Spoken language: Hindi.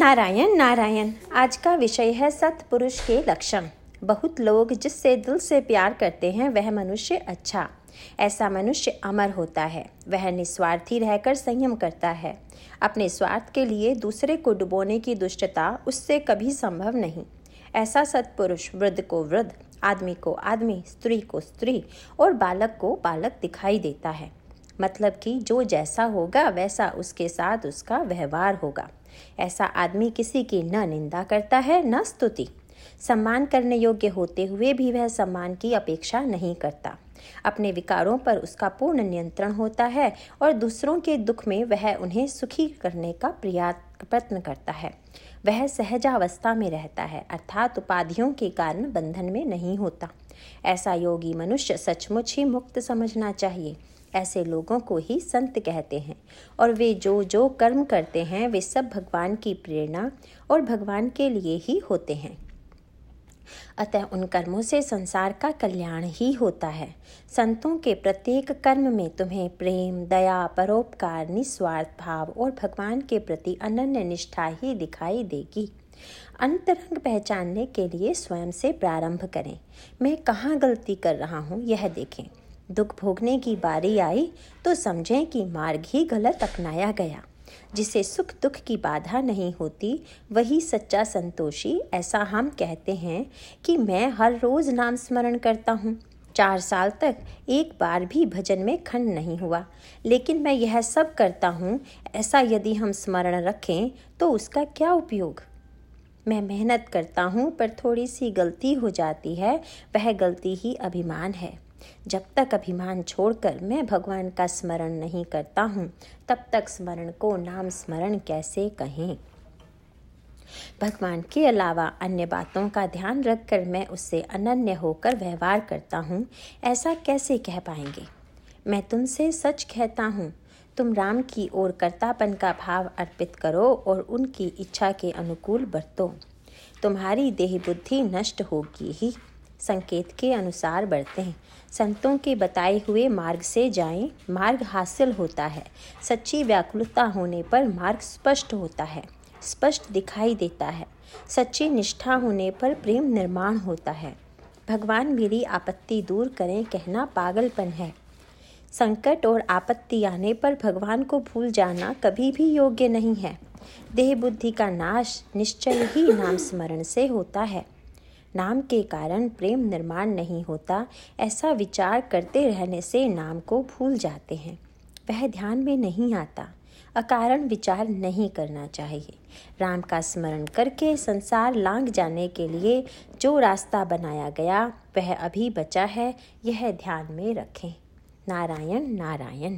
नारायण नारायण, आज का विषय है सत्पुरुष के लक्षण। बहुत लोग जिससे दिल से प्यार करते हैं, वह मनुष्य अच्छा ऐसा मनुष्य अमर होता है। वह निस्वार्थी रहकर संयम करता है। अपने स्वार्थ के लिए दूसरे को डुबोने की दुष्टता उससे कभी संभव नहीं। ऐसा सत्पुरुष वृद्ध को वृद्ध, आदमी को आदमी, स्त्री को स्त्री और बालक को बालक दिखाई देता है। मतलब कि जो जैसा होगा, वैसा उसके साथ उसका व्यवहार होगा। ऐसा आदमी किसी की न निंदा करता है, न स्तुति। सम्मान करने योग्य होते हुए भी वह सम्मान की अपेक्षा नहीं करता। अपने विकारों पर उसका पूर्ण नियंत्रण होता है और दूसरों के दुख में वह उन्हें सुखी करने का प्रयत्न करता है। वह सहजावस्था में रहता है, अर्थात उपाधियों के कारण बंधन में नहीं होता। ऐसा योगी मनुष्य सचमुच ही मुक्त समझना चाहिए। ऐसे लोगों को ही संत कहते हैं और वे जो जो कर्म करते हैं, वे सब भगवान की प्रेरणा और भगवान के लिए ही होते हैं। अतः उन कर्मों से संसार का कल्याण ही होता है। संतों के प्रत्येक कर्म में तुम्हें प्रेम, दया, परोपकार, निस्वार्थ भाव और भगवान के प्रति अनन्य निष्ठा ही दिखाई देगी। अंतरंग पहचानने के लिए स्वयं से प्रारंभ करें। मैं कहाँ गलती कर रहा हूँ, यह देखें। दुख भोगने की बारी आई तो समझें कि मार्ग ही गलत अपनाया गया। जिसे सुख दुख की बाधा नहीं होती, वही सच्चा संतोषी, ऐसा हम कहते हैं कि मैं हर रोज़ नाम स्मरण करता हूँ। चार साल तक एक बार भी भजन में खंड नहीं हुआ, लेकिन मैं यह सब करता हूँ, ऐसा यदि हम स्मरण रखें तो उसका क्या उपयोग? मैं मेहनत करता हूँ, पर थोड़ी सी गलती हो जाती है, वह गलती ही अभिमान है। जब तक अभिमान छोड़कर मैं भगवान का स्मरण नहीं करता हूँ, तब तक स्मरण को नाम स्मरण कैसे कहें? भगवान के अलावा अन्य बातों का ध्यान रखकर मैं उससे अनन्य होकर व्यवहार करता हूँ, ऐसा कैसे कह पाएँगे? मैं तुमसे सच कहता हूँ तुम राम की ओर कर्तापन का भाव अर्पित करो और उनकी इच्छा के अनुकूल बरतो। तुम्हारी देह बुद्धि नष्ट होगी ही। संकेत के अनुसार बढ़ते हैं। संतों के बताए हुए मार्ग से जाएँ, मार्ग हासिल होता है। सच्ची व्याकुलता होने पर मार्ग स्पष्ट होता है, स्पष्ट दिखाई देता है। सच्ची निष्ठा होने पर प्रेम निर्माण होता है। भगवान मेरी आपत्ति दूर करें, कहना पागलपन है। संकट और आपत्ति आने पर भगवान को भूल जाना कभी भी योग्य नहीं है। देह बुद्धि का नाश निश्चय ही नाम स्मरण से होता है। नाम के कारण प्रेम निर्माण नहीं होता, ऐसा विचार करते रहने से नाम को भूल जाते हैं। वह ध्यान में नहीं आता। अकारण विचार नहीं करना चाहिए। राम का स्मरण करके संसार लांग जाने के लिए जो रास्ता बनाया गया, वह अभी बचा है, यह ध्यान में रखें। नारायण नारायण